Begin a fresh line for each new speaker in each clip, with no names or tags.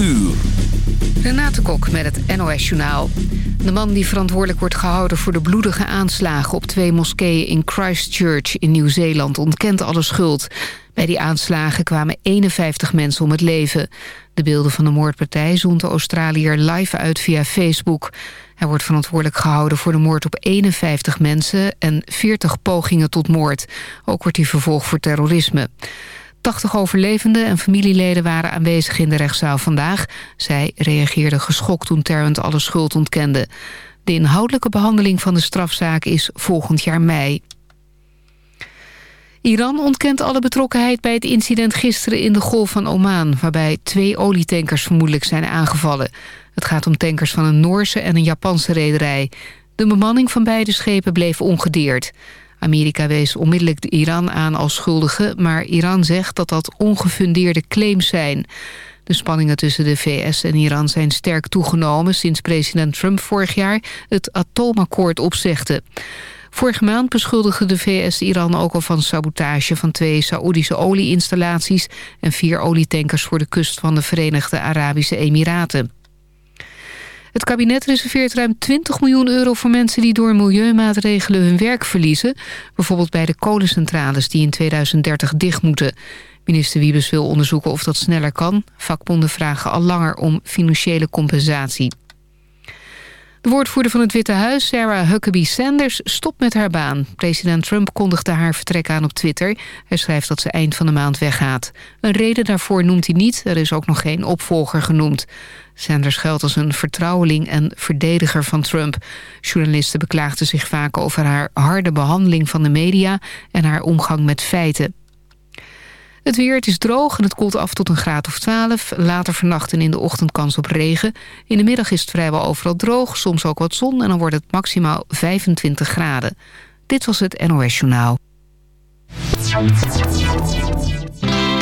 uur.
Renate Kok met het NOS Journaal. De man die verantwoordelijk wordt gehouden voor de bloedige aanslagen... op twee moskeeën in Christchurch in Nieuw-Zeeland ontkent alle schuld. Bij die aanslagen kwamen 51 mensen om het leven. De beelden van de moordpartij zond de Australiër live uit via Facebook. Hij wordt verantwoordelijk gehouden voor de moord op 51 mensen... en 40 pogingen tot moord. Ook wordt hij vervolgd voor terrorisme. 80 overlevenden en familieleden waren aanwezig in de rechtszaal vandaag. Zij reageerden geschokt toen Tarrant alle schuld ontkende. De inhoudelijke behandeling van de strafzaak is volgend jaar mei. Iran ontkent alle betrokkenheid bij het incident gisteren in de Golf van Oman... waarbij twee olietankers vermoedelijk zijn aangevallen. Het gaat om tankers van een Noorse en een Japanse rederij. De bemanning van beide schepen bleef ongedeerd. Amerika wees onmiddellijk Iran aan als schuldige... maar Iran zegt dat dat ongefundeerde claims zijn. De spanningen tussen de VS en Iran zijn sterk toegenomen... sinds president Trump vorig jaar het atoomakkoord opzegde. Vorige maand beschuldigde de VS Iran ook al van sabotage... van twee Saoedische olieinstallaties... en vier olietankers voor de kust van de Verenigde Arabische Emiraten. Het kabinet reserveert ruim 20 miljoen euro voor mensen die door milieumaatregelen hun werk verliezen. Bijvoorbeeld bij de kolencentrales die in 2030 dicht moeten. Minister Wiebes wil onderzoeken of dat sneller kan. Vakbonden vragen al langer om financiële compensatie. De woordvoerder van het Witte Huis, Sarah Huckabee Sanders, stopt met haar baan. President Trump kondigde haar vertrek aan op Twitter. Hij schrijft dat ze eind van de maand weggaat. Een reden daarvoor noemt hij niet. Er is ook nog geen opvolger genoemd. Sanders geldt als een vertrouweling en verdediger van Trump. Journalisten beklaagden zich vaak over haar harde behandeling van de media... en haar omgang met feiten. Het weer, het is droog en het koelt af tot een graad of 12. Later vannacht en in de ochtend kans op regen. In de middag is het vrijwel overal droog, soms ook wat zon... en dan wordt het maximaal 25 graden. Dit was het NOS Journaal.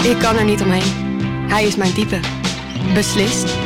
Ik kan er niet omheen. Hij is mijn type. Beslist,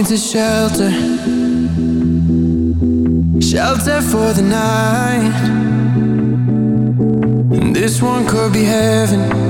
needs a shelter. Shelter for the night. And This one could be heaven.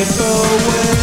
it away.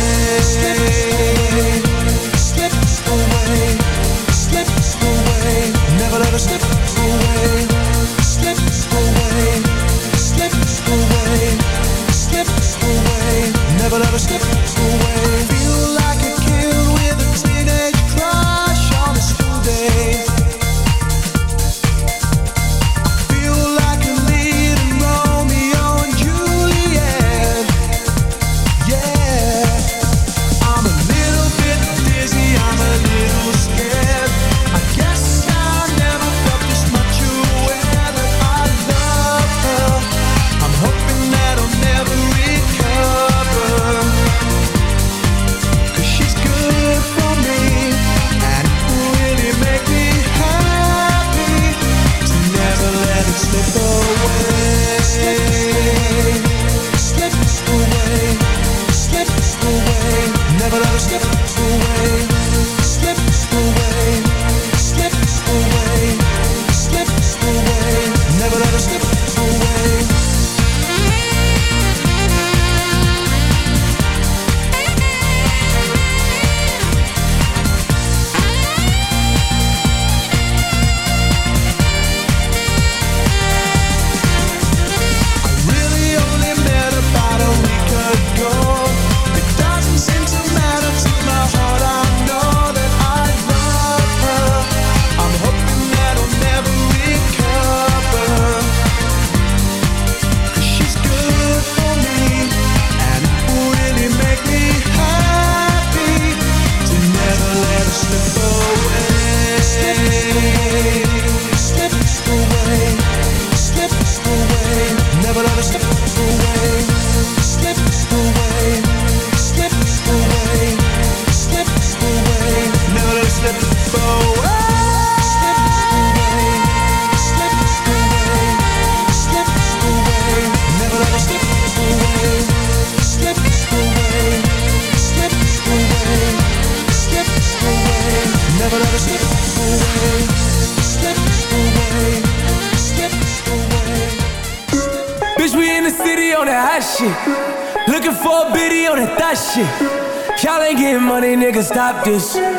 this.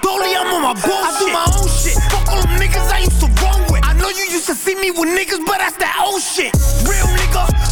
dolly, I'm on my bullshit. I do my own shit. Fuck all them niggas I used to roll with. I know you used to see me with niggas, but that's that old shit. Real nigga.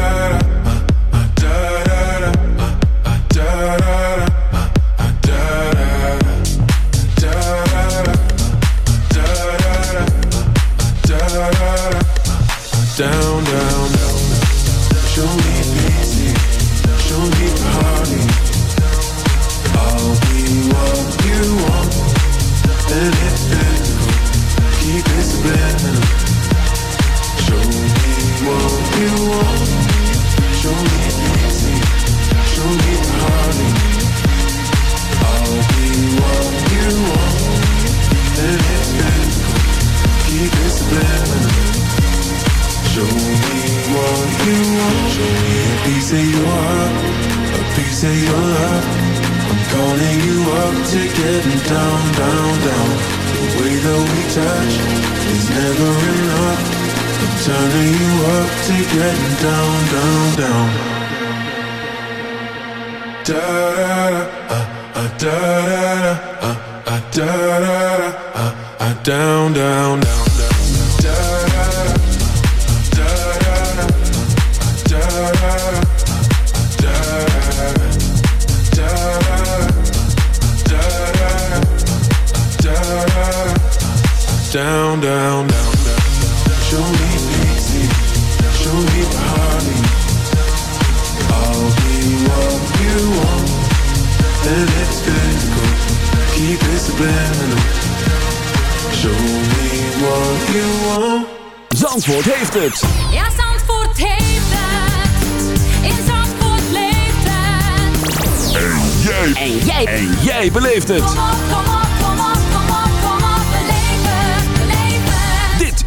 turning you up to getting down, down, down. Da da da, uh, uh, da da da, uh, uh, da da da, uh, uh, down, down, down, down. Da da da. Down, down, down, down. Show me pity, show me party. I'll be what you want, and it's physical. Keep it subliminal. Show me what you want.
Zandvoort heeft het.
Ja, Zandvoort heeft het. In Zandvoort leeft het.
En jij. En jij. En jij beleeft het.
Kom op, kom op, kom op,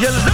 You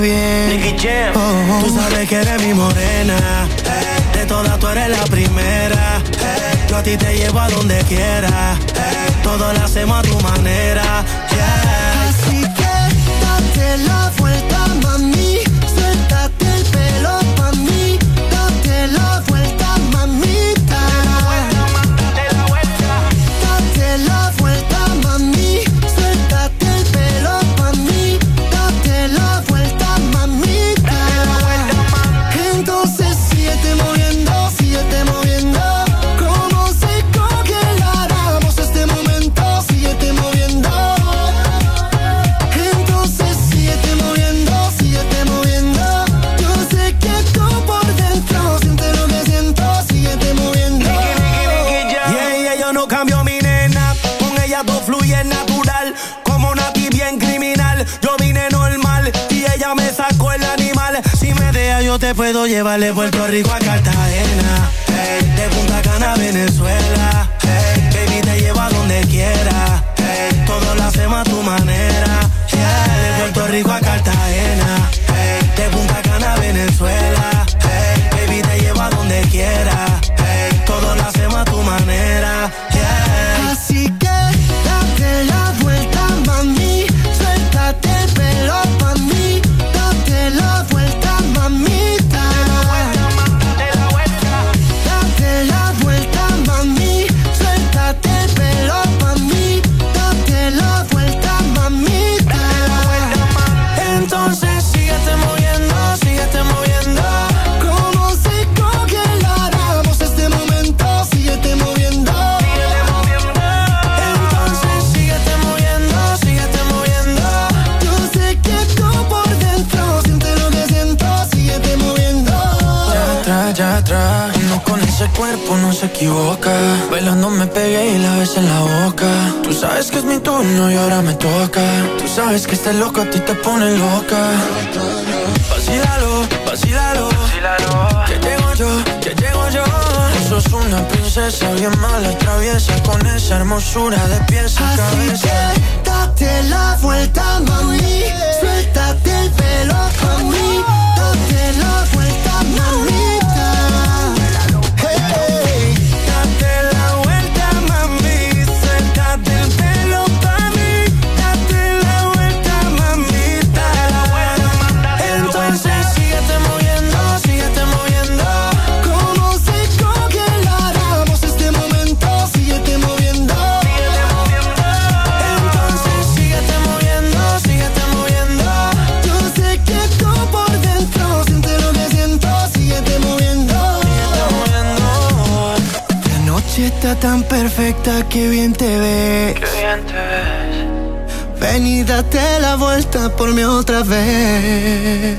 bien.
y
ahora me toca. Tú sabes que este loco a ti te pone loca. Vacílalo, vacílalo. Que llego yo, que llego yo. Tú sos una princesa bien mala, traviesa. Con esa hermosura de pies a cabeza.
Date la vuelta, mami. Suéltate el pelo,
mami. Date la vuelta,
mami. perfecta, tan perfecta, que bien te ves.
Qué bien te ves.
Ven y date la vuelta por mí otra vez.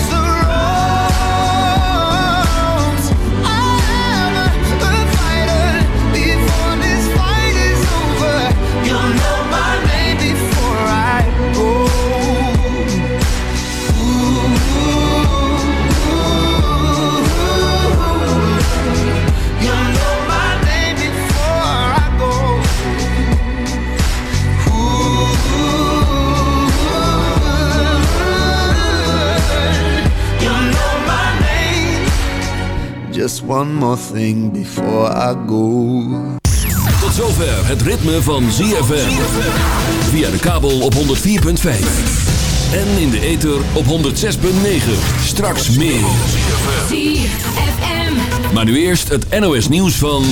Just one more thing before I go.
Tot zover het ritme van ZFM. Via de kabel op 104.5. En in de ether op 106.9. Straks meer.
ZFM.
Maar nu eerst het NOS nieuws van...